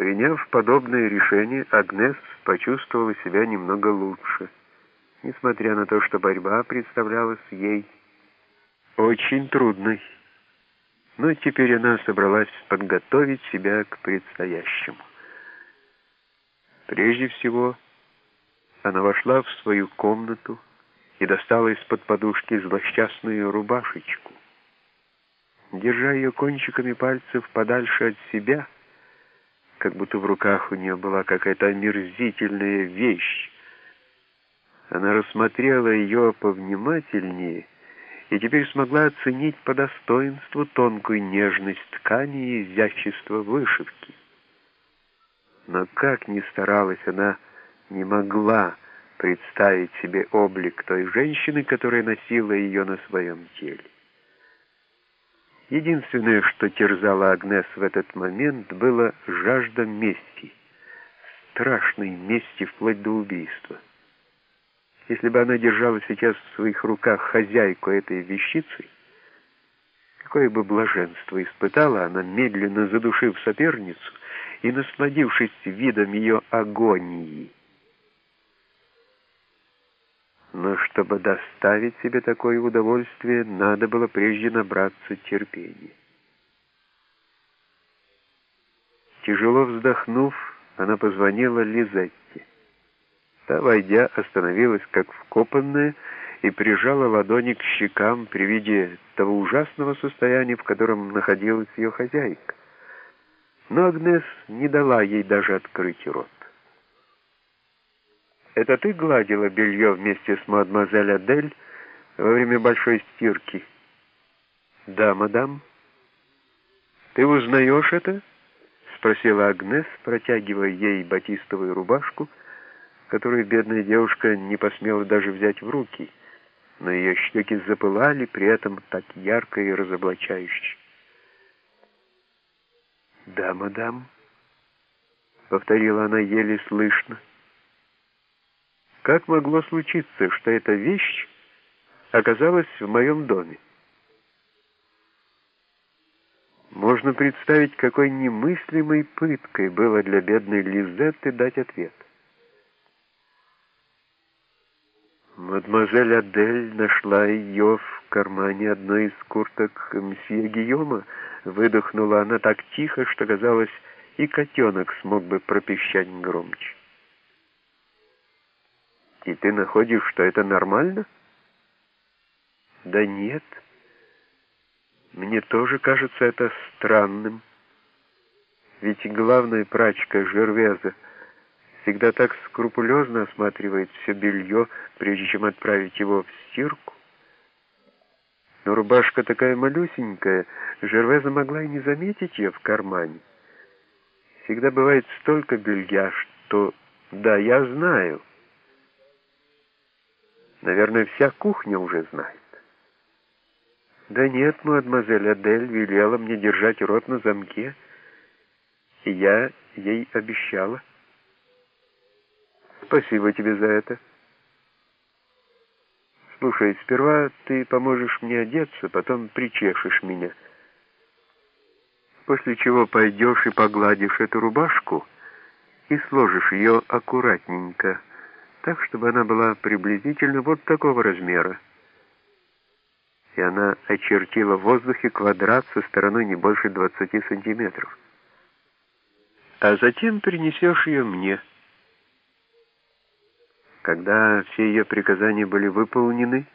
Приняв подобное решение, Агнес почувствовала себя немного лучше, несмотря на то, что борьба представлялась ей очень трудной. Но теперь она собралась подготовить себя к предстоящему. Прежде всего, она вошла в свою комнату и достала из-под подушки злосчастную рубашечку. Держа ее кончиками пальцев подальше от себя, как будто в руках у нее была какая-то омерзительная вещь, она рассмотрела ее повнимательнее и теперь смогла оценить по достоинству тонкую нежность ткани и изящество вышивки. Но как ни старалась она, не могла представить себе облик той женщины, которая носила ее на своем теле. Единственное, что терзало Агнес в этот момент, было жажда мести, страшной мести вплоть до убийства. Если бы она держала сейчас в своих руках хозяйку этой вещицы, какое бы блаженство испытала она, медленно задушив соперницу и насладившись видом ее агонии. Но чтобы доставить себе такое удовольствие, надо было прежде набраться терпения. Тяжело вздохнув, она позвонила Лизетте. Та, войдя, остановилась как вкопанная и прижала ладони к щекам при виде того ужасного состояния, в котором находилась ее хозяйка. Но Агнес не дала ей даже открыть рот. «Это ты гладила белье вместе с мадемуазель Адель во время большой стирки?» «Да, мадам». «Ты узнаешь это?» — спросила Агнес, протягивая ей батистовую рубашку — которую бедная девушка не посмела даже взять в руки, но ее щеки запылали при этом так ярко и разоблачающе. «Да, мадам», — повторила она еле слышно. «Как могло случиться, что эта вещь оказалась в моем доме?» Можно представить, какой немыслимой пыткой было для бедной Лизетты дать ответ. Мадемуазель Адель нашла ее в кармане одной из курток мсье Гийома. Выдохнула она так тихо, что, казалось, и котенок смог бы пропищать громче. «И ты находишь, что это нормально?» «Да нет. Мне тоже кажется это странным. Ведь главная прачка Жервеза — всегда так скрупулезно осматривает все белье, прежде чем отправить его в стирку. Но рубашка такая малюсенькая, Жервеза могла и не заметить ее в кармане. Всегда бывает столько белья, что... Да, я знаю. Наверное, вся кухня уже знает. Да нет, мадемуазель Адель велела мне держать рот на замке, и я ей обещала. Спасибо тебе за это. Слушай, сперва ты поможешь мне одеться, потом причешешь меня. После чего пойдешь и погладишь эту рубашку и сложишь ее аккуратненько, так, чтобы она была приблизительно вот такого размера. И она очертила в воздухе квадрат со стороной не больше 20 сантиметров. А затем принесешь ее мне. Когда все ее приказания были выполнены,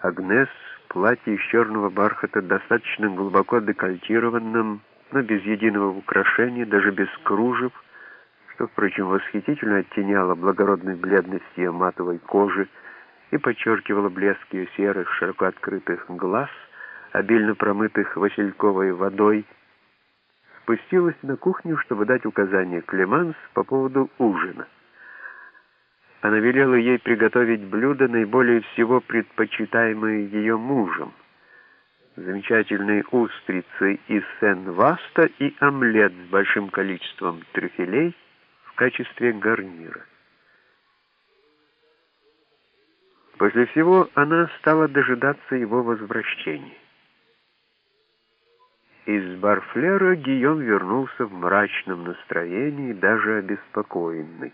Агнес платье из черного бархата, достаточно глубоко декольтированном, но без единого украшения, даже без кружев, что, впрочем, восхитительно оттеняло благородную бледность ее матовой кожи и подчеркивало блеск ее серых, широко открытых глаз, обильно промытых васильковой водой, спустилась на кухню, чтобы дать указание Клеманс по поводу ужина. Она велела ей приготовить блюда, наиболее всего предпочитаемые ее мужем. Замечательные устрицы из Сен-Васта и омлет с большим количеством трюфелей качестве гарнира. После всего она стала дожидаться его возвращения. Из Барфлера Гийом вернулся в мрачном настроении, даже обеспокоенный.